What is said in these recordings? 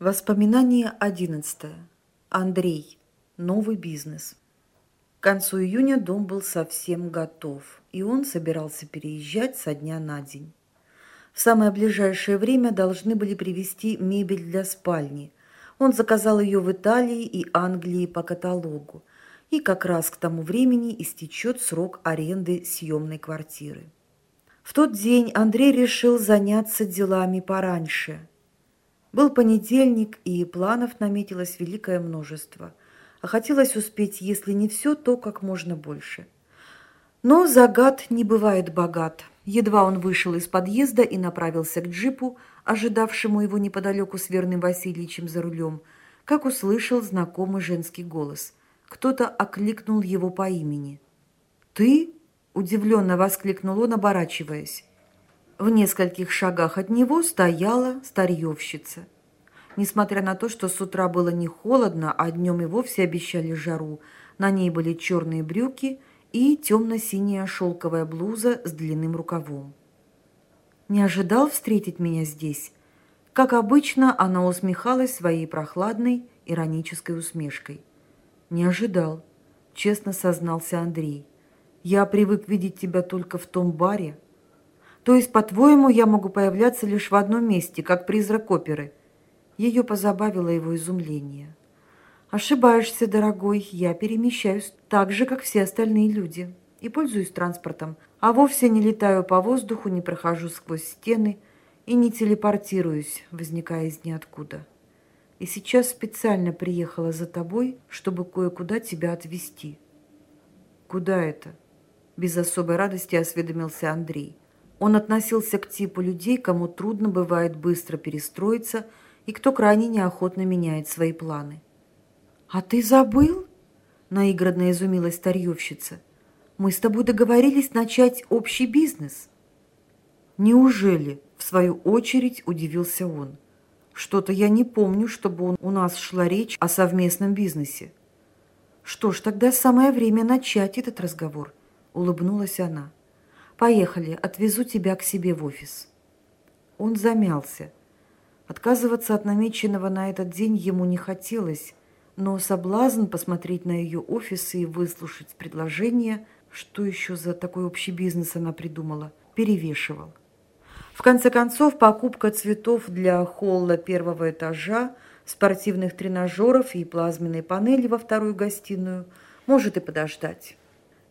Воспоминание одиннадцатое. Андрей. Новый бизнес. К концу июня дом был совсем готов, и он собирался переезжать со дня на день. В самое ближайшее время должны были привезти мебель для спальни. Он заказал ее в Италии и Англии по каталогу, и как раз к тому времени истечет срок аренды съемной квартиры. В тот день Андрей решил заняться делами пораньше – был понедельник, и планов наметилось великое множество. А хотелось успеть, если не все, то как можно больше. Но загад не бывает богат. Едва он вышел из подъезда и направился к джипу, ожидавшему его неподалеку с Верным Васильевичем за рулем, как услышал знакомый женский голос. Кто-то окликнул его по имени. «Ты?» – удивленно воскликнул он, оборачиваясь. В нескольких шагах от него стояла старьевщица. Несмотря на то, что с утра было не холодно, а днем и вовсе обещали жару, на ней были черные брюки и темно-синяя шелковая блуза с длинным рукавом. Не ожидал встретить меня здесь. Как обычно, она усмехалась своей прохладной, иронической усмешкой. «Не ожидал», — честно сознался Андрей. «Я привык видеть тебя только в том баре, то есть, по-твоему, я могу появляться лишь в одном месте, как призрак оперы?» Ее позабавило его изумление. «Ошибаешься, дорогой, я перемещаюсь так же, как все остальные люди, и пользуюсь транспортом, а вовсе не летаю по воздуху, не прохожу сквозь стены и не телепортируюсь, возникая из ниоткуда. И сейчас специально приехала за тобой, чтобы кое-куда тебя отвезти». «Куда это?» Без особой радости осведомился Андрей. Он относился к типу людей, кому трудно бывает быстро перестроиться и кто крайне неохотно меняет свои планы. «А ты забыл?» – наигранно изумилась старьевщица. «Мы с тобой договорились начать общий бизнес». «Неужели?» – в свою очередь удивился он. «Что-то я не помню, чтобы у нас шла речь о совместном бизнесе». «Что ж, тогда самое время начать этот разговор», – улыбнулась она. Поехали, отвезу тебя к себе в офис». Он замялся. Отказываться от намеченного на этот день ему не хотелось, но соблазн посмотреть на ее офис и выслушать предложение, что еще за такой общий бизнес она придумала, перевешивал. В конце концов, покупка цветов для холла первого этажа, спортивных тренажеров и плазменной панели во вторую гостиную может и подождать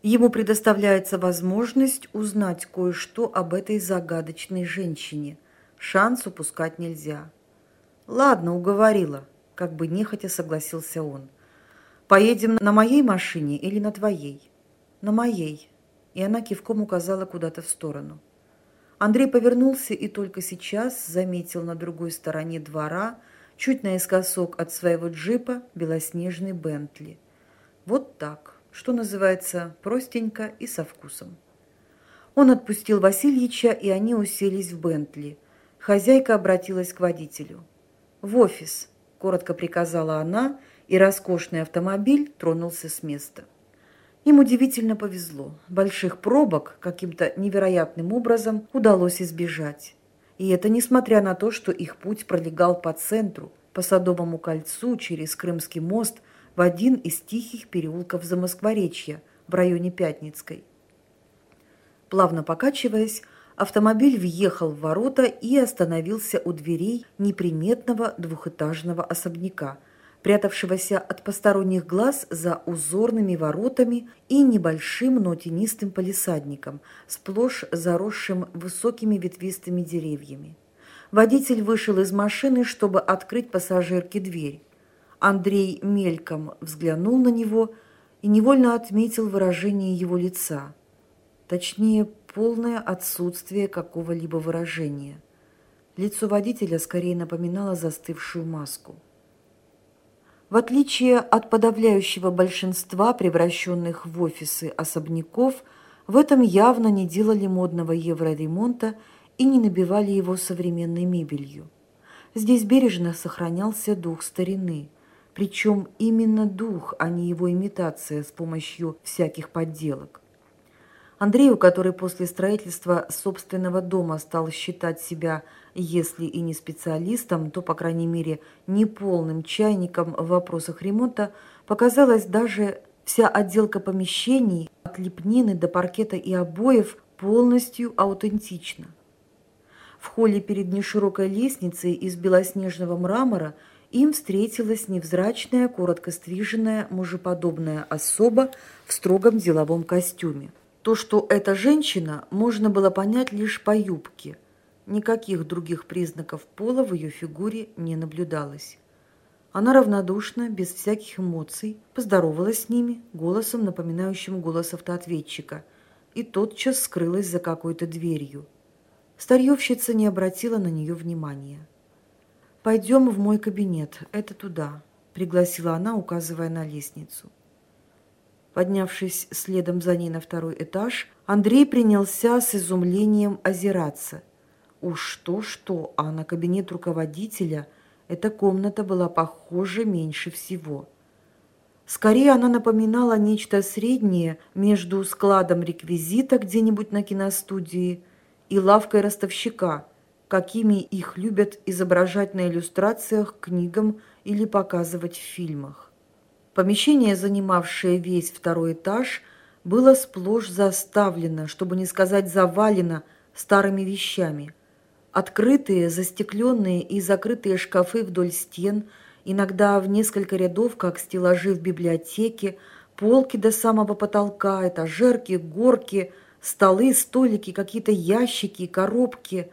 ему предоставляется возможность узнать кое-что об этой загадочной женщине. Шанс упускать нельзя. «Ладно, уговорила», – как бы нехотя согласился он. «Поедем на моей машине или на твоей?» «На моей», – и она кивком указала куда-то в сторону. Андрей повернулся и только сейчас заметил на другой стороне двора, чуть наискосок от своего джипа, белоснежный Бентли. Вот так что называется, простенько и со вкусом. Он отпустил Васильича, и они уселись в Бентли. Хозяйка обратилась к водителю. «В офис», – коротко приказала она, и роскошный автомобиль тронулся с места. Им удивительно повезло. Больших пробок каким-то невероятным образом удалось избежать. И это несмотря на то, что их путь пролегал по центру, по Садовому кольцу, через Крымский мост – в один из тихих переулков Замоскворечья в районе Пятницкой. Плавно покачиваясь, автомобиль въехал в ворота и остановился у дверей неприметного двухэтажного особняка, прятавшегося от посторонних глаз за узорными воротами и небольшим, но тенистым палисадником, сплошь заросшим высокими ветвистыми деревьями. Водитель вышел из машины, чтобы открыть пассажирке дверь. Андрей мельком взглянул на него и невольно отметил выражение его лица. Точнее, полное отсутствие какого-либо выражения. Лицо водителя скорее напоминало застывшую маску. В отличие от подавляющего большинства превращенных в офисы особняков, в этом явно не делали модного евроремонта и не набивали его современной мебелью. Здесь бережно сохранялся дух старины – причем именно дух, а не его имитация с помощью всяких подделок. Андрею, который после строительства собственного дома стал считать себя, если и не специалистом, то, по крайней мере, не полным чайником в вопросах ремонта, показалось даже вся отделка помещений от лепнины до паркета и обоев полностью аутентична. В холле перед неширокой лестницей из белоснежного мрамора им встретилась невзрачная, коротко стриженная, мужеподобная особа в строгом деловом костюме. То, что эта женщина, можно было понять лишь по юбке. Никаких других признаков пола в ее фигуре не наблюдалось. Она равнодушно, без всяких эмоций, поздоровалась с ними голосом, напоминающим голос автоответчика, и тотчас скрылась за какой-то дверью. Старьевщица не обратила на нее внимания. «Пойдем в мой кабинет, это туда», – пригласила она, указывая на лестницу. Поднявшись следом за ней на второй этаж, Андрей принялся с изумлением озираться. Уж что-что, а на кабинет руководителя эта комната была похожа меньше всего. Скорее она напоминала нечто среднее между складом реквизита где-нибудь на киностудии и лавкой ростовщика, какими их любят изображать на иллюстрациях книгам или показывать в фильмах. Помещение, занимавшее весь второй этаж, было сплошь заставлено, чтобы не сказать завалено, старыми вещами. Открытые, застекленные и закрытые шкафы вдоль стен, иногда в несколько рядов, как стеллажи в библиотеке, полки до самого потолка, этажерки, горки, столы, столики, какие-то ящики, коробки.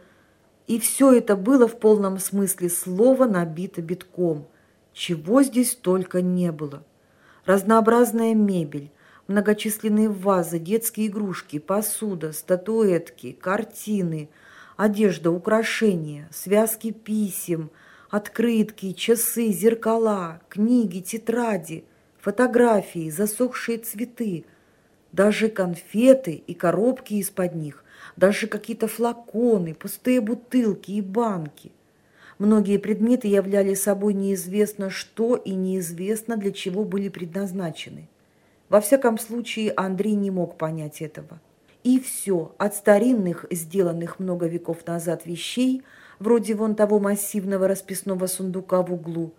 И все это было в полном смысле слова набито битком. Чего здесь только не было. Разнообразная мебель, многочисленные вазы, детские игрушки, посуда, статуэтки, картины, одежда, украшения, связки писем, открытки, часы, зеркала, книги, тетради, фотографии, засохшие цветы, даже конфеты и коробки из-под них, даже какие-то флаконы, пустые бутылки и банки – Многие предметы являли собой неизвестно что и неизвестно для чего были предназначены. Во всяком случае, Андрей не мог понять этого. И все, от старинных, сделанных много веков назад вещей, вроде вон того массивного расписного сундука в углу,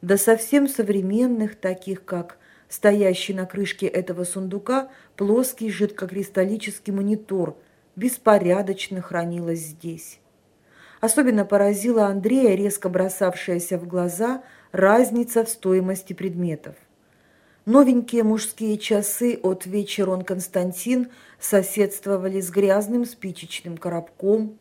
до совсем современных, таких как стоящий на крышке этого сундука плоский жидкокристаллический монитор, беспорядочно хранилось здесь. Особенно поразила Андрея резко бросавшаяся в глаза разница в стоимости предметов. Новенькие мужские часы от «Вечерон Константин» соседствовали с грязным спичечным коробком.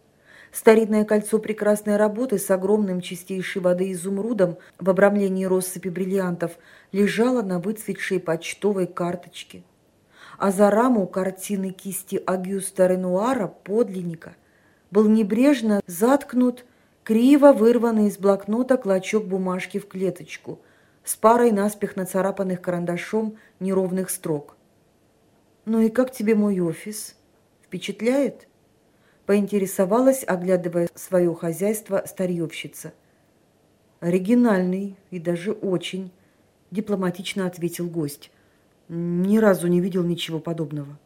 Старинное кольцо прекрасной работы с огромным чистейшей воды изумрудом в обрамлении россыпи бриллиантов лежало на выцветшей почтовой карточке. А за раму картины кисти Агюста Ренуара, подлинника – был небрежно заткнут криво вырванный из блокнота клочок бумажки в клеточку с парой наспех нацарапанных карандашом неровных строк. «Ну и как тебе мой офис? Впечатляет?» Поинтересовалась, оглядывая свое хозяйство, старьевщица. «Оригинальный и даже очень», – дипломатично ответил гость. «Ни разу не видел ничего подобного».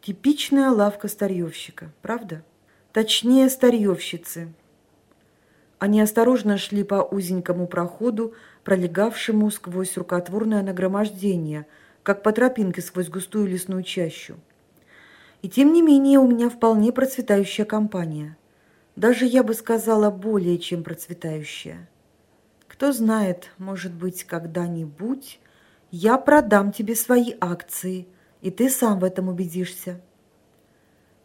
«Типичная лавка старьевщика, правда?» Точнее старьевщицы. Они осторожно шли по узенькому проходу, пролегавшему сквозь рукотворное нагромождение, как по тропинке сквозь густую лесную чащу. И тем не менее у меня вполне процветающая компания. Даже, я бы сказала, более чем процветающая. Кто знает, может быть, когда-нибудь я продам тебе свои акции, и ты сам в этом убедишься.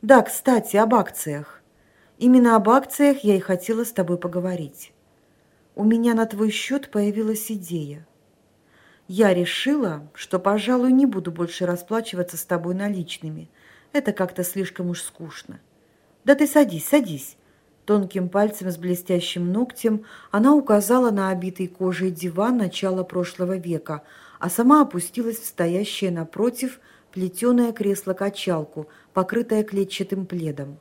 Да, кстати, об акциях. Именно об акциях я и хотела с тобой поговорить. У меня на твой счет появилась идея. Я решила, что, пожалуй, не буду больше расплачиваться с тобой наличными. Это как-то слишком уж скучно. Да ты садись, садись. Тонким пальцем с блестящим ногтем она указала на обитый кожей диван начала прошлого века, а сама опустилась в стоящее напротив плетеное кресло-качалку, покрытое клетчатым пледом.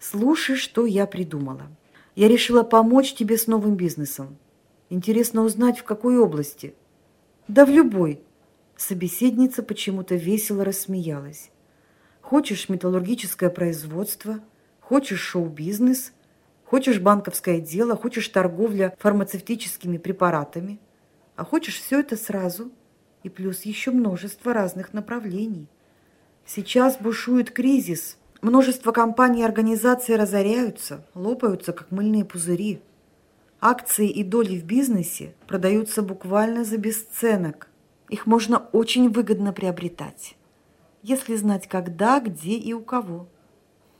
«Слушай, что я придумала. Я решила помочь тебе с новым бизнесом. Интересно узнать, в какой области?» «Да в любой». Собеседница почему-то весело рассмеялась. Хочешь металлургическое производство, хочешь шоу-бизнес, хочешь банковское дело, хочешь торговля фармацевтическими препаратами, а хочешь все это сразу и плюс еще множество разных направлений. Сейчас бушует кризис, множество компаний и организаций разоряются, лопаются, как мыльные пузыри. Акции и доли в бизнесе продаются буквально за бесценок. Их можно очень выгодно приобретать если знать когда, где и у кого.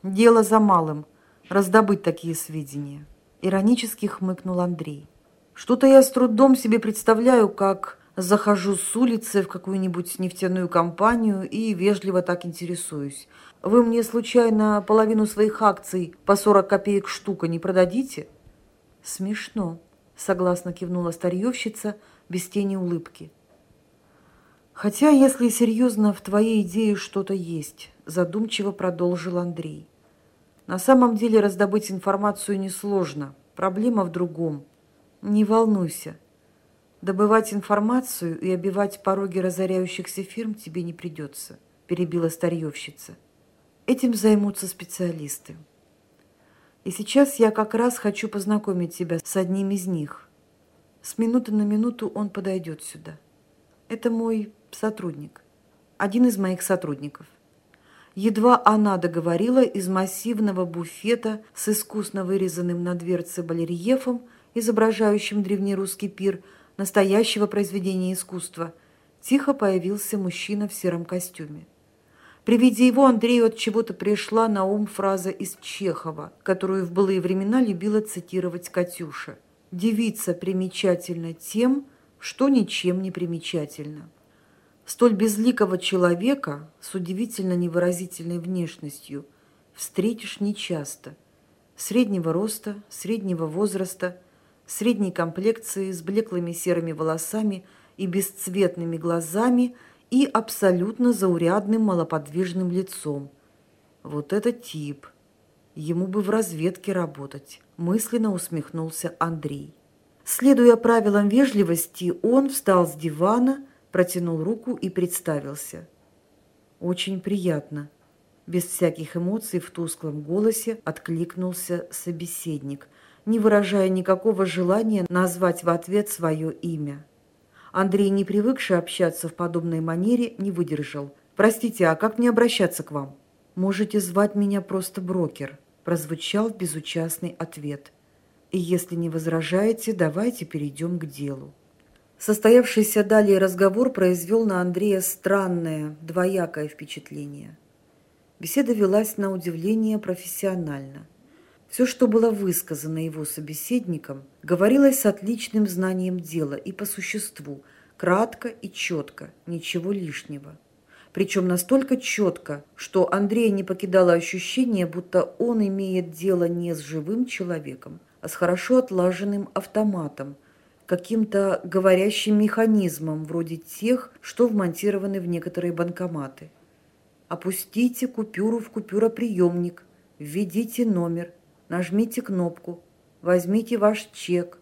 Дело за малым – раздобыть такие сведения. Иронически хмыкнул Андрей. Что-то я с трудом себе представляю, как захожу с улицы в какую-нибудь нефтяную компанию и вежливо так интересуюсь. Вы мне случайно половину своих акций по 40 копеек штука не продадите? Смешно, согласно кивнула старьевщица без тени улыбки. Хотя, если серьезно, в твоей идее что-то есть, задумчиво продолжил Андрей. На самом деле раздобыть информацию несложно. Проблема в другом. Не волнуйся. Добывать информацию и обивать пороги разоряющихся фирм тебе не придется, перебила старьевщица. Этим займутся специалисты. И сейчас я как раз хочу познакомить тебя с одним из них. С минуты на минуту он подойдет сюда. Это мой сотрудник. Один из моих сотрудников. Едва она договорила, из массивного буфета с искусно вырезанным на дверце балерьефом, изображающим древнерусский пир, настоящего произведения искусства, тихо появился мужчина в сером костюме. При виде его Андрею от чего-то пришла на ум фраза из Чехова, которую в былые времена любила цитировать Катюша. «Девица примечательна тем, что ничем не примечательна». Столь безликого человека с удивительно невыразительной внешностью встретишь нечасто. Среднего роста, среднего возраста, средней комплекции, с блеклыми серыми волосами и бесцветными глазами и абсолютно заурядным малоподвижным лицом. Вот это тип. Ему бы в разведке работать, мысленно усмехнулся Андрей. Следуя правилам вежливости, он встал с дивана протянул руку и представился. «Очень приятно». Без всяких эмоций в тусклом голосе откликнулся собеседник, не выражая никакого желания назвать в ответ свое имя. Андрей, не привыкший общаться в подобной манере, не выдержал. «Простите, а как мне обращаться к вам?» «Можете звать меня просто брокер», – прозвучал безучастный ответ. «И если не возражаете, давайте перейдем к делу». Состоявшийся далее разговор произвел на Андрея странное, двоякое впечатление. Беседа велась на удивление профессионально. Все, что было высказано его собеседником, говорилось с отличным знанием дела и по существу, кратко и четко, ничего лишнего. Причем настолько четко, что Андрея не покидало ощущение, будто он имеет дело не с живым человеком, а с хорошо отлаженным автоматом – каким-то говорящим механизмом, вроде тех, что вмонтированы в некоторые банкоматы. Опустите купюру в купюроприемник, введите номер, нажмите кнопку, возьмите ваш чек.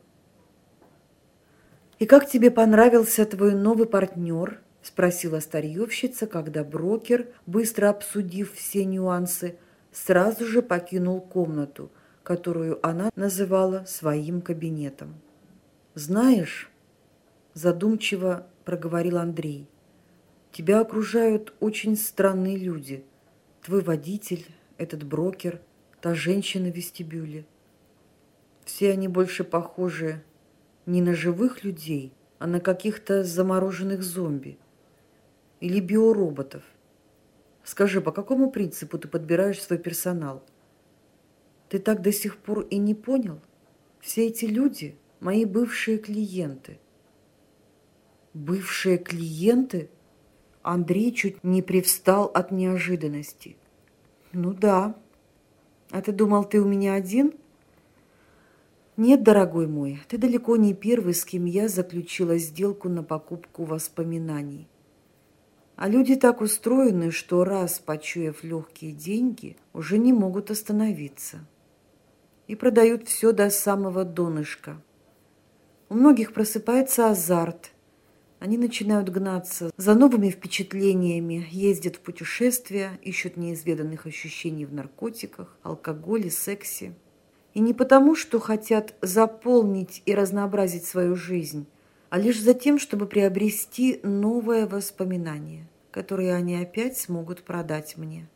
«И как тебе понравился твой новый партнер?» – спросила старьевщица, когда брокер, быстро обсудив все нюансы, сразу же покинул комнату, которую она называла своим кабинетом. «Знаешь», – задумчиво проговорил Андрей, – «тебя окружают очень странные люди. Твой водитель, этот брокер, та женщина в вестибюле. Все они больше похожи не на живых людей, а на каких-то замороженных зомби или биороботов. Скажи, по какому принципу ты подбираешь свой персонал? Ты так до сих пор и не понял? Все эти люди – мои бывшие клиенты. Бывшие клиенты? Андрей чуть не привстал от неожиданности. Ну да. А ты думал, ты у меня один? Нет, дорогой мой, ты далеко не первый, с кем я заключила сделку на покупку воспоминаний. А люди так устроены, что раз почуяв легкие деньги, уже не могут остановиться. И продают все до самого донышка – у многих просыпается азарт. Они начинают гнаться за новыми впечатлениями, ездят в путешествия, ищут неизведанных ощущений в наркотиках, алкоголе, сексе. И не потому, что хотят заполнить и разнообразить свою жизнь, а лишь за тем, чтобы приобрести новое воспоминание, которое они опять смогут продать мне.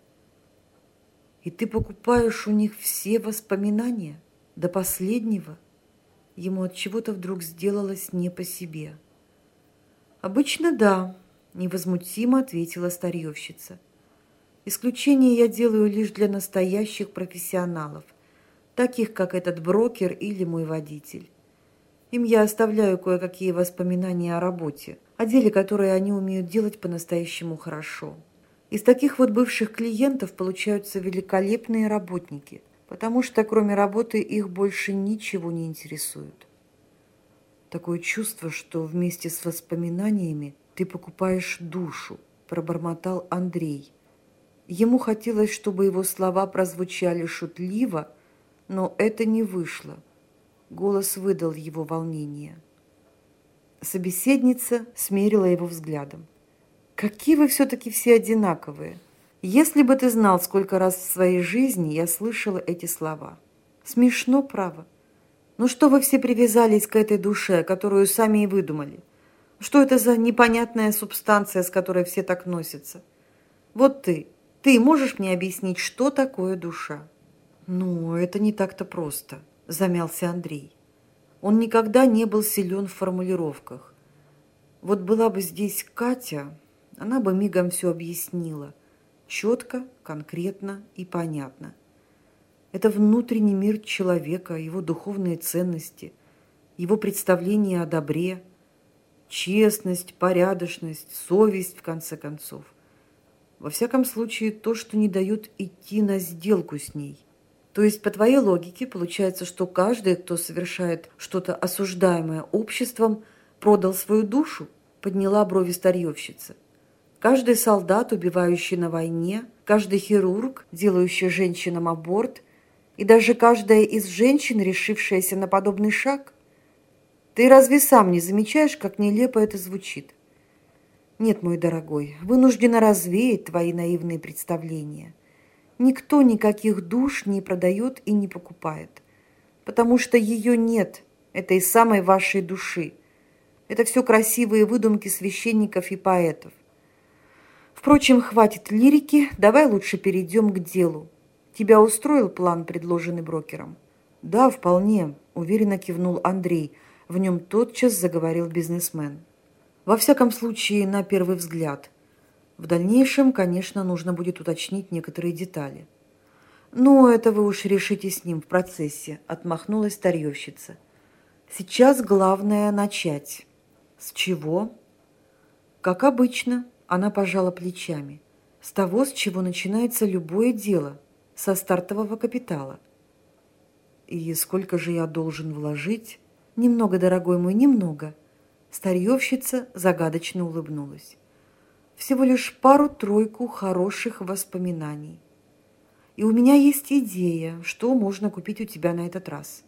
И ты покупаешь у них все воспоминания до последнего. Ему от чего-то вдруг сделалось не по себе. Обычно да, невозмутимо ответила старьевщица. Исключение я делаю лишь для настоящих профессионалов – таких как этот брокер или мой водитель. Им я оставляю кое-какие воспоминания о работе, о деле, которое они умеют делать по-настоящему хорошо. Из таких вот бывших клиентов получаются великолепные работники, потому что кроме работы их больше ничего не интересует. Такое чувство, что вместе с воспоминаниями ты покупаешь душу, пробормотал Андрей. Ему хотелось, чтобы его слова прозвучали шутливо, но это не вышло. Голос выдал его волнение. Собеседница смерила его взглядом. «Какие вы все-таки все одинаковые! Если бы ты знал, сколько раз в своей жизни я слышала эти слова. Смешно, право. Ну что вы все привязались к этой душе, которую сами и выдумали? Что это за непонятная субстанция, с которой все так носятся? Вот ты, ты можешь мне объяснить, что такое душа?» «Ну, это не так-то просто», – замялся Андрей. Он никогда не был силен в формулировках. Вот была бы здесь Катя, она бы мигом все объяснила. Четко, конкретно и понятно. Это внутренний мир человека, его духовные ценности, его представление о добре, честность, порядочность, совесть, в конце концов. Во всяком случае, то, что не дает идти на сделку с ней – то есть, по твоей логике, получается, что каждый, кто совершает что-то осуждаемое обществом, продал свою душу, подняла брови старьевщица. Каждый солдат, убивающий на войне, каждый хирург, делающий женщинам аборт, и даже каждая из женщин, решившаяся на подобный шаг. Ты разве сам не замечаешь, как нелепо это звучит? Нет, мой дорогой, вынуждена развеять твои наивные представления – Никто никаких душ не продает и не покупает, потому что ее нет, этой самой вашей души. Это все красивые выдумки священников и поэтов. Впрочем, хватит лирики, давай лучше перейдем к делу. Тебя устроил план, предложенный брокером? Да, вполне, уверенно кивнул Андрей. В нем тотчас заговорил бизнесмен. Во всяком случае, на первый взгляд – в дальнейшем, конечно, нужно будет уточнить некоторые детали. «Ну, это вы уж решите с ним в процессе», – отмахнулась старьевщица. «Сейчас главное начать». «С чего?» «Как обычно», – она пожала плечами. «С того, с чего начинается любое дело, со стартового капитала». «И сколько же я должен вложить?» «Немного, дорогой мой, немного». Старьевщица загадочно улыбнулась всего лишь пару-тройку хороших воспоминаний. И у меня есть идея, что можно купить у тебя на этот раз.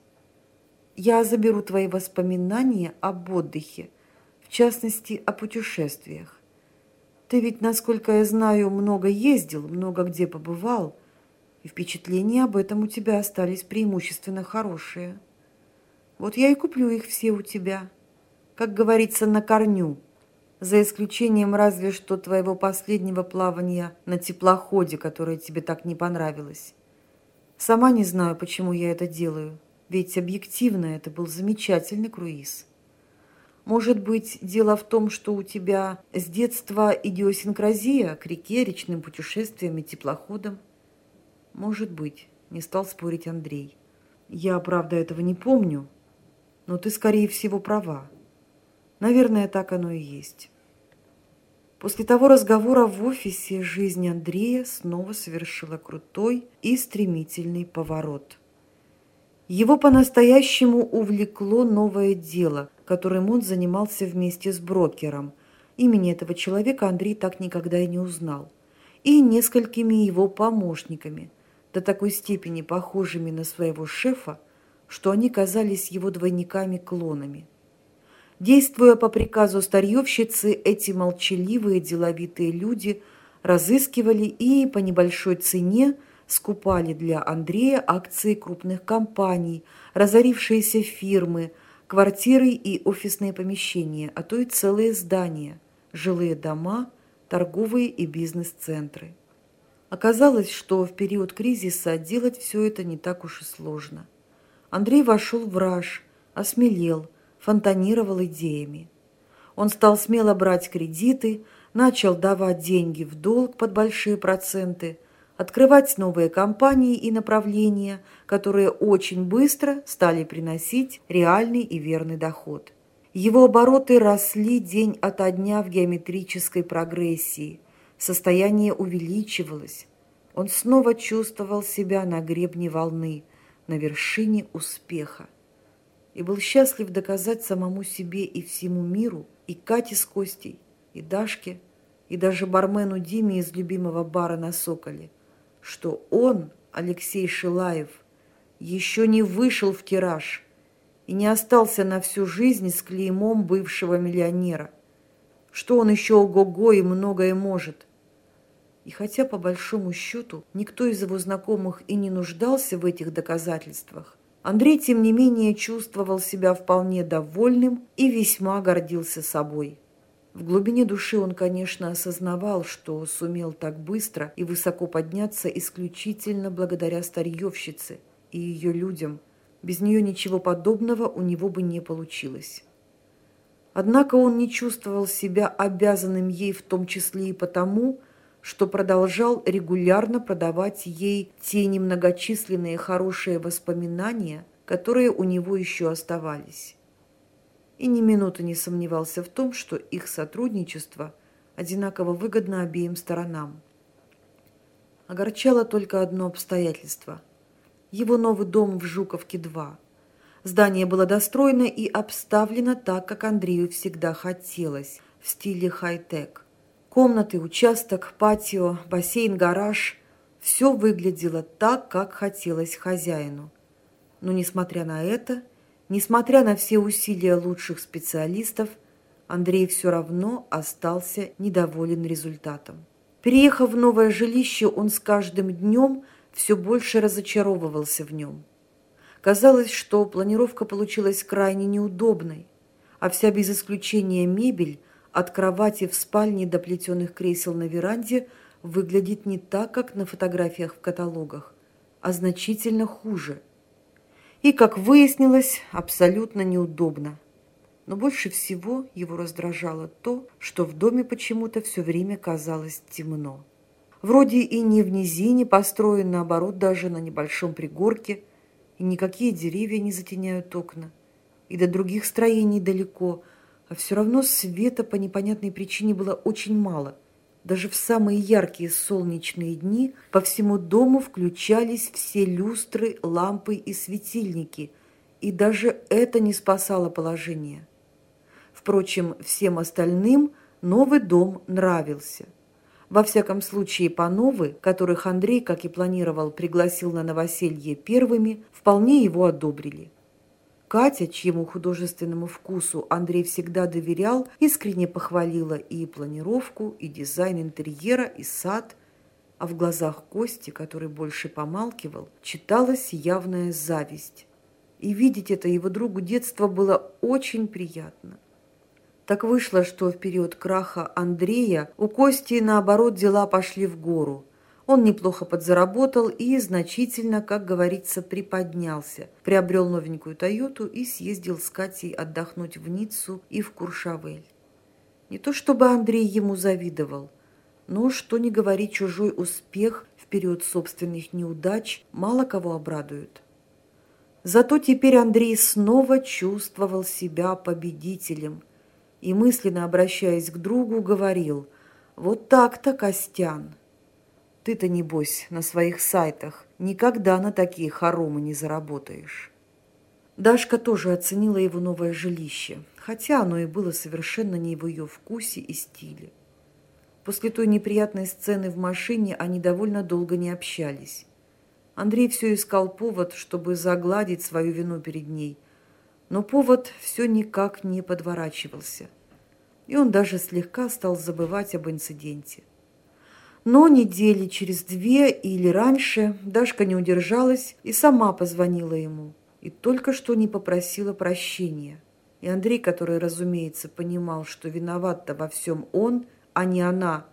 Я заберу твои воспоминания об отдыхе, в частности, о путешествиях. Ты ведь, насколько я знаю, много ездил, много где побывал, и впечатления об этом у тебя остались преимущественно хорошие. Вот я и куплю их все у тебя, как говорится, на корню – за исключением разве что твоего последнего плавания на теплоходе, которое тебе так не понравилось. Сама не знаю, почему я это делаю, ведь объективно это был замечательный круиз. Может быть, дело в том, что у тебя с детства идиосинкразия к реке, речным путешествиям и теплоходам? Может быть, не стал спорить Андрей. Я, правда, этого не помню, но ты, скорее всего, права. Наверное, так оно и есть. После того разговора в офисе жизнь Андрея снова совершила крутой и стремительный поворот. Его по-настоящему увлекло новое дело, которым он занимался вместе с брокером. Имени этого человека Андрей так никогда и не узнал. И несколькими его помощниками, до такой степени похожими на своего шефа, что они казались его двойниками-клонами. Действуя по приказу старьевщицы, эти молчаливые деловитые люди разыскивали и по небольшой цене скупали для Андрея акции крупных компаний, разорившиеся фирмы, квартиры и офисные помещения, а то и целые здания, жилые дома, торговые и бизнес-центры. Оказалось, что в период кризиса делать все это не так уж и сложно. Андрей вошел в раж, осмелел, фонтанировал идеями. Он стал смело брать кредиты, начал давать деньги в долг под большие проценты, открывать новые компании и направления, которые очень быстро стали приносить реальный и верный доход. Его обороты росли день ото дня в геометрической прогрессии, состояние увеличивалось. Он снова чувствовал себя на гребне волны, на вершине успеха. И был счастлив доказать самому себе и всему миру, и Кате с Костей, и Дашке, и даже бармену Диме из любимого бара на Соколе, что он, Алексей Шилаев, еще не вышел в тираж и не остался на всю жизнь с клеймом бывшего миллионера, что он еще ого-го и многое может – и хотя, по большому счету, никто из его знакомых и не нуждался в этих доказательствах, Андрей, тем не менее, чувствовал себя вполне довольным и весьма гордился собой. В глубине души он, конечно, осознавал, что сумел так быстро и высоко подняться исключительно благодаря старьевщице и ее людям. Без нее ничего подобного у него бы не получилось. Однако он не чувствовал себя обязанным ей в том числе и потому, что продолжал регулярно продавать ей те немногочисленные хорошие воспоминания, которые у него еще оставались. И ни минуты не сомневался в том, что их сотрудничество одинаково выгодно обеим сторонам. Огорчало только одно обстоятельство. Его новый дом в Жуковке-2. Здание было достроено и обставлено так, как Андрею всегда хотелось, в стиле хай-тек. Комнаты, участок, патио, бассейн, гараж – все выглядело так, как хотелось хозяину. Но, несмотря на это, несмотря на все усилия лучших специалистов, Андрей все равно остался недоволен результатом. Переехав в новое жилище, он с каждым днем все больше разочаровывался в нем. Казалось, что планировка получилась крайне неудобной, а вся без исключения мебель – от кровати в спальне до плетеных кресел на веранде выглядит не так, как на фотографиях в каталогах, а значительно хуже. И, как выяснилось, абсолютно неудобно. Но больше всего его раздражало то, что в доме почему-то все время казалось темно. Вроде и не в низине построен, наоборот, даже на небольшом пригорке, и никакие деревья не затеняют окна, и до других строений далеко – а все равно света по непонятной причине было очень мало. Даже в самые яркие солнечные дни по всему дому включались все люстры, лампы и светильники, и даже это не спасало положение. Впрочем, всем остальным новый дом нравился. Во всяком случае, пановы, которых Андрей, как и планировал, пригласил на новоселье первыми, вполне его одобрили. Катя, чьему художественному вкусу Андрей всегда доверял, искренне похвалила и планировку, и дизайн интерьера, и сад, а в глазах Кости, который больше помалкивал, читалась явная зависть. И видеть это его другу детства было очень приятно. Так вышло, что в период краха Андрея у Кости, наоборот, дела пошли в гору – он неплохо подзаработал и значительно, как говорится, приподнялся. Приобрел новенькую «Тойоту» и съездил с Катей отдохнуть в Ниццу и в Куршавель. Не то чтобы Андрей ему завидовал, но, что не говори, чужой успех в период собственных неудач мало кого обрадует. Зато теперь Андрей снова чувствовал себя победителем и, мысленно обращаясь к другу, говорил «Вот так-то, Костян!» Ты-то, небось, на своих сайтах никогда на такие хоромы не заработаешь. Дашка тоже оценила его новое жилище, хотя оно и было совершенно не в ее вкусе и стиле. После той неприятной сцены в машине они довольно долго не общались. Андрей все искал повод, чтобы загладить свою вину перед ней, Но повод все никак не подворачивался, и он даже слегка стал забывать об инциденте. Но недели через две или раньше Дашка не удержалась и сама позвонила ему, и только что не попросила прощения. И Андрей, который, разумеется, понимал, что виноват-то во всем он, а не она,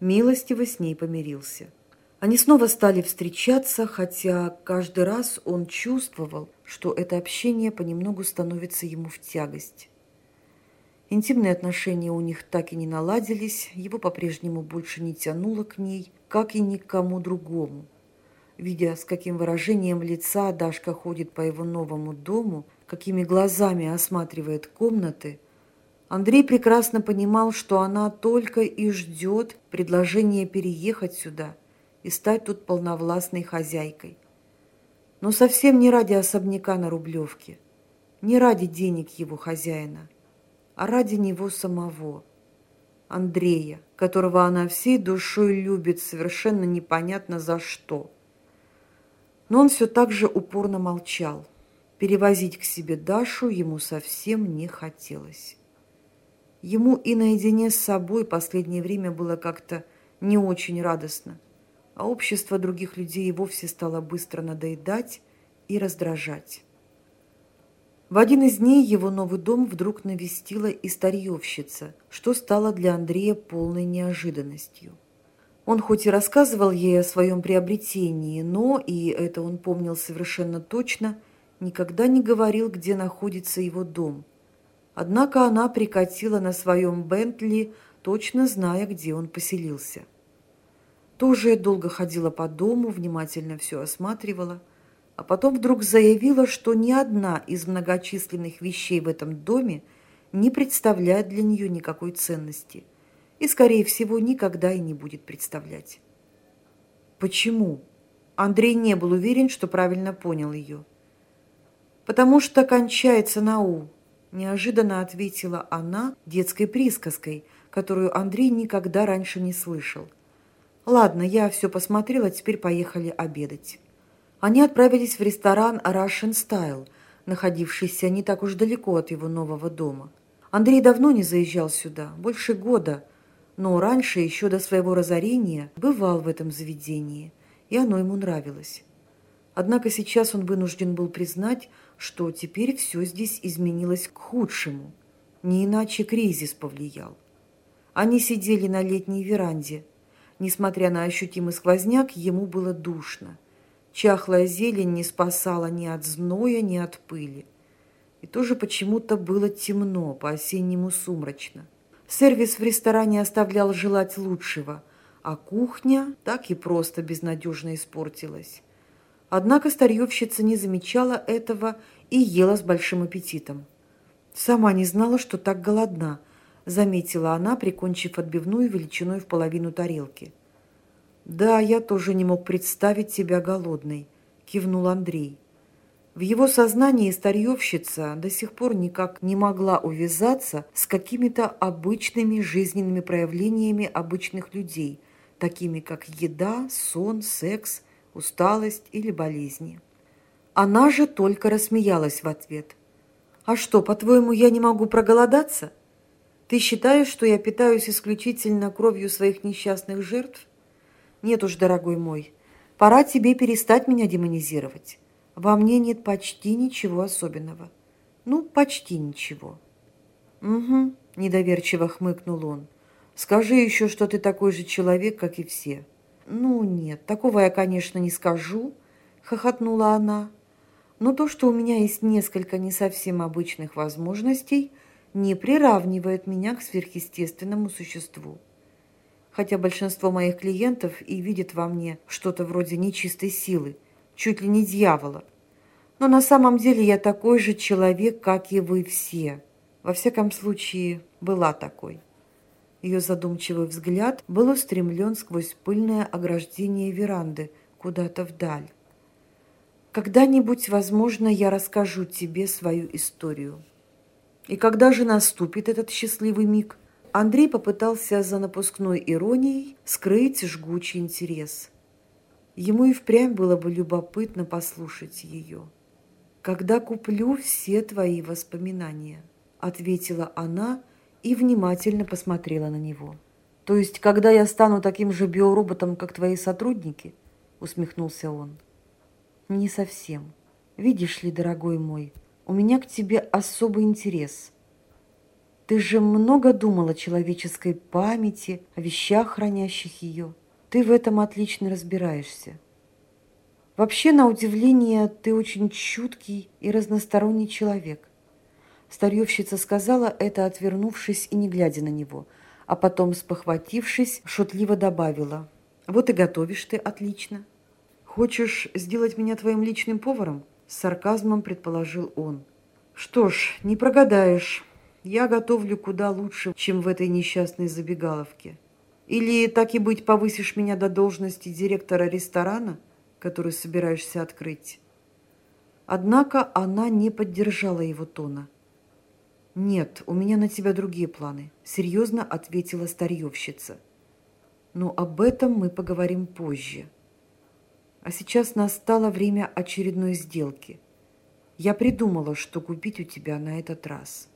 милостиво с ней помирился. Они снова стали встречаться, хотя каждый раз он чувствовал, что это общение понемногу становится ему в тягость. Интимные отношения у них так и не наладились, его по-прежнему больше не тянуло к ней, как и ни к кому другому. Видя, с каким выражением лица Дашка ходит по его новому дому, какими глазами осматривает комнаты, Андрей прекрасно понимал, что она только и ждет предложения переехать сюда – и стать тут полновластной хозяйкой. Но совсем не ради особняка на Рублевке, не ради денег его хозяина, а ради него самого, Андрея, которого она всей душой любит совершенно непонятно за что. Но он все так же упорно молчал. Перевозить к себе Дашу ему совсем не хотелось. Ему и наедине с собой последнее время было как-то не очень радостно а общество других людей и вовсе стало быстро надоедать и раздражать. В один из дней его новый дом вдруг навестила и старьевщица, что стало для Андрея полной неожиданностью. Он хоть и рассказывал ей о своем приобретении, но, и это он помнил совершенно точно, никогда не говорил, где находится его дом. Однако она прикатила на своем Бентли, точно зная, где он поселился. Тоже долго ходила по дому, внимательно все осматривала, а потом вдруг заявила, что ни одна из многочисленных вещей в этом доме не представляет для нее никакой ценности и, скорее всего, никогда и не будет представлять. Почему? Андрей не был уверен, что правильно понял ее. «Потому что кончается на «у», – неожиданно ответила она детской присказкой, которую Андрей никогда раньше не слышал. «Ладно, я все посмотрела, теперь поехали обедать». Они отправились в ресторан «Russian Style», находившийся не так уж далеко от его нового дома. Андрей давно не заезжал сюда, больше года, но раньше, еще до своего разорения, бывал в этом заведении, и оно ему нравилось. Однако сейчас он вынужден был признать, что теперь все здесь изменилось к худшему. Не иначе кризис повлиял. Они сидели на летней веранде – Несмотря на ощутимый сквозняк, ему было душно. Чахлая зелень не спасала ни от зноя, ни от пыли. И тоже почему-то было темно, по-осеннему сумрачно. Сервис в ресторане оставлял желать лучшего, а кухня так и просто безнадежно испортилась. Однако старьевщица не замечала этого и ела с большим аппетитом. Сама не знала, что так голодна – заметила она, прикончив отбивную величиной в половину тарелки. «Да, я тоже не мог представить себя голодной», – кивнул Андрей. В его сознании старьевщица до сих пор никак не могла увязаться с какими-то обычными жизненными проявлениями обычных людей, такими как еда, сон, секс, усталость или болезни. Она же только рассмеялась в ответ. «А что, по-твоему, я не могу проголодаться?» Ты считаешь, что я питаюсь исключительно кровью своих несчастных жертв? Нет уж, дорогой мой, пора тебе перестать меня демонизировать. Во мне нет почти ничего особенного. Ну, почти ничего. Угу, недоверчиво хмыкнул он. Скажи еще, что ты такой же человек, как и все. Ну, нет, такого я, конечно, не скажу, хохотнула она. Но то, что у меня есть несколько не совсем обычных возможностей – не приравнивает меня к сверхъестественному существу. Хотя большинство моих клиентов и видит во мне что-то вроде нечистой силы, чуть ли не дьявола. Но на самом деле я такой же человек, как и вы все. Во всяком случае, была такой. Ее задумчивый взгляд был устремлен сквозь пыльное ограждение веранды куда-то вдаль. Когда-нибудь, возможно, я расскажу тебе свою историю. И когда же наступит этот счастливый миг? Андрей попытался за напускной иронией скрыть жгучий интерес. Ему и впрямь было бы любопытно послушать ее. когда куплю все твои воспоминания», – ответила она и внимательно посмотрела на него. «То есть, когда я стану таким же биороботом, как твои сотрудники?» – усмехнулся он. «Не совсем. Видишь ли, дорогой мой, у меня к тебе особый интерес. Ты же много думал о человеческой памяти, о вещах, хранящих ее. Ты в этом отлично разбираешься. Вообще, на удивление, ты очень чуткий и разносторонний человек. Старьевщица сказала это, отвернувшись и не глядя на него, а потом, спохватившись, шутливо добавила. «Вот и готовишь ты отлично. Хочешь сделать меня твоим личным поваром?» С сарказмом предположил он. «Что ж, не прогадаешь. Я готовлю куда лучше, чем в этой несчастной забегаловке. Или, так и быть, повысишь меня до должности директора ресторана?» который собираешься открыть. Однако она не поддержала его тона. «Нет, у меня на тебя другие планы», – серьезно ответила старьевщица. «Но об этом мы поговорим позже. А сейчас настало время очередной сделки. Я придумала, что купить у тебя на этот раз».